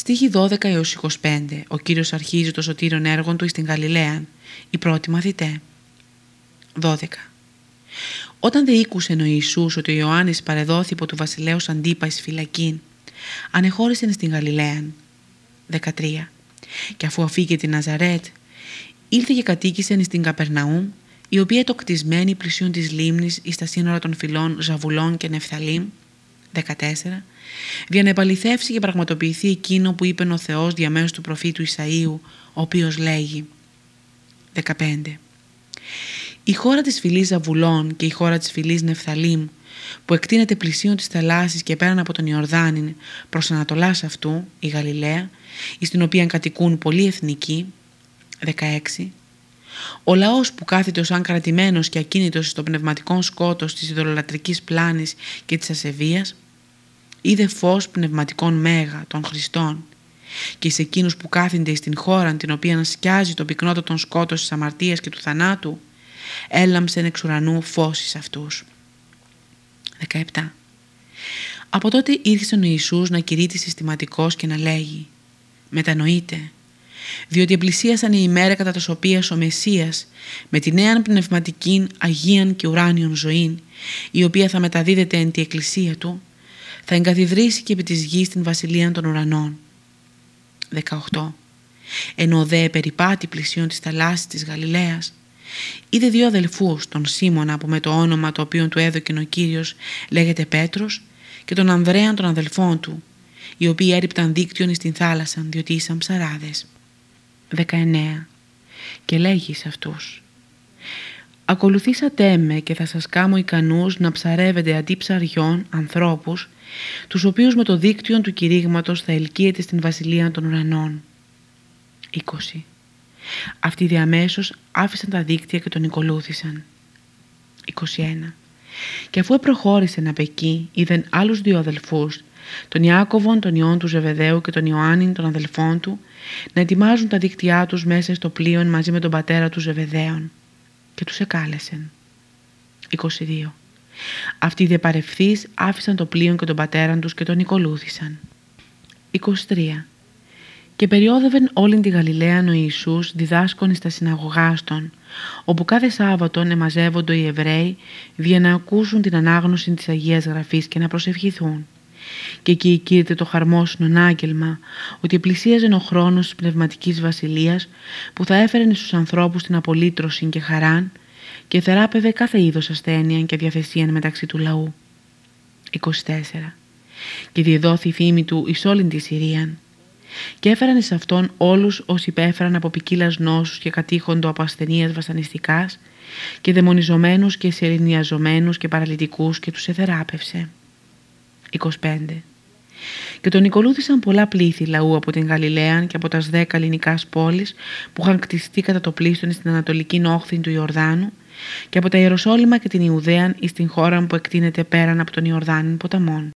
Στίχη 12 έως 25 ο Κύριος αρχίζει το σωτήρον έργον του στην Γαλιλαία, οι πρώτοι μαθητέ. 12. Όταν δε ήκουσεν ο Ιησούς ότι ο Ιωάννης παρεδόθη υπό του βασιλέως Αντίπα εις φυλακήν, ανεχώρησεν στην Γαλιλαία. 13. Και αφού αφήκε την Ναζαρέτ, ήλθε και κατοίκησε στην Καπερναούμ, η οποία το κτισμένη πλησίον της λίμνης εις τα σύνορα των φυλών Ζαβουλών και Νεφθαλήμ, 14, για να επαληθεύσει και πραγματοποιηθεί εκείνο που είπε ο Θεός διαμέσου του προφήτου Ισαΐου, ο οποίος λέγει 15. Η χώρα της φυλής Ζαβουλών και η χώρα της φυλής Νεφθαλήμ που εκτείνεται πλησίον της θαλάσσης και πέραν από τον Ιορδάνην προς ανατολάς αυτού, η Γαλιλαία, εις την οποία κατοικούν πολλοί εθνικοί, 16. Ο λαός που κάθεται ως αν κρατημένος και ακίνητος στο πνευματικό σκότος της ιδωλολατρικής πλάνης και της ασεβίας, είδε φως πνευματικών μέγα των Χριστών και σε εκείνους που κάθονται στην χώρα την οποία σκιάζει το πυκνότατον σκότος της αμαρτίας και του θανάτου, έλαμψεν εξ ουρανού φως εις αυτούς. 17. Από τότε ήρθες ο Ιησούς να κηρύττει συστηματικός και να λέγει «Μετανοείτε, διότι επλησίασαν η ημέρα κατά τα οποίας ο Μεσσίας με τη νέα πνευματική Αγίαν και ουράνιον ζωή, η οποία θα μεταδίδεται εν τη εκκλησία του, θα εγκαθιδρύσει και επί της γης την βασιλεία των ουρανών. 18. Ενώ δε περιπάτη πλησίον της θαλάσσης της Γαλιλαίας, είδε δύο αδελφούς, τον Σίμωνα που με το όνομα το οποίο του έδωκε ο Κύριος λέγεται Πέτρος και τον Ανδρέαν των αδελφών του, οι οποίοι έριπταν δίκτυον στην θάλασσα διότι ήσαν ψαράδες. 19. Και λέγει σε αυτούς «Ακολουθήσατε με και θα σας κάμω ικανούς να ψαρεύετε αντί ψαριών ανθρώπους, τους οποίους με το δίκτυο του κηρύγματος θα ελκύετε στην βασιλεία των ουρανών». 20. Αυτοί διαμέσως άφησαν τα δίκτυα και τον ακολούθησαν. 21. Και αφού προχώρησε από εκεί, είδαν άλλους δύο αδελφούς, τον Ιάκωβον, τον Ιόν του Ζεβεδαίου και τον Ιωάννην, των αδελφών του, να ετοιμάζουν τα δίκτυά τους μέσα στο πλοίο μαζί με τον πατέρα του Ζεβεδαίων και τους εκάλεσεν. 22. Αυτοί διαπαρευθείς άφησαν το πλοίο και τον πατέρα τους και τον οικολούθησαν. 23. Και περιόδευεν όλη τη Γαλιλαία ο Ιησούς διδάσκων στα συναγωγάστων, όπου κάθε Σάββατον εμαζεύονται οι Εβραίοι για να ακούσουν την ανάγνωση της Αγίας Γραφής και να προσευχηθούν. Και εκεί κήρυτε το χαρμόσυνον άγγελμα ότι πλησίαζε ο χρόνος της πνευματικής βασιλείας που θα έφερε στους ανθρώπους την απολύτρωση και χαράν και θεράπευε κάθε είδος ασθένεια και διαθεσία μεταξύ του λαού. 24. Και διεδόθη η φήμη του εις όλην τη Συρίαν και έφεραν σε αυτόν όλους όσοι υπέφεραν από ποικίλας νόσους και κατήχοντο από ασθενείας βασανιστικάς και δαιμονιζομένους και σερηνιαζομένους και παραλυτικούς και τους εθεράπευσε. 25. Και τον ακολούθησαν πολλά πλήθη λαού από την Γαλιλαία και από τα δέκα ελληνικάς πόλεις που είχαν κτιστεί κατά το πλήστον στην ανατολική νόχθη του Ιορδάνου και από τα Ιεροσόλυμα και την Ιουδαία εις την χώρα που εκτείνεται πέραν από τον Ιορδάνη ποταμών.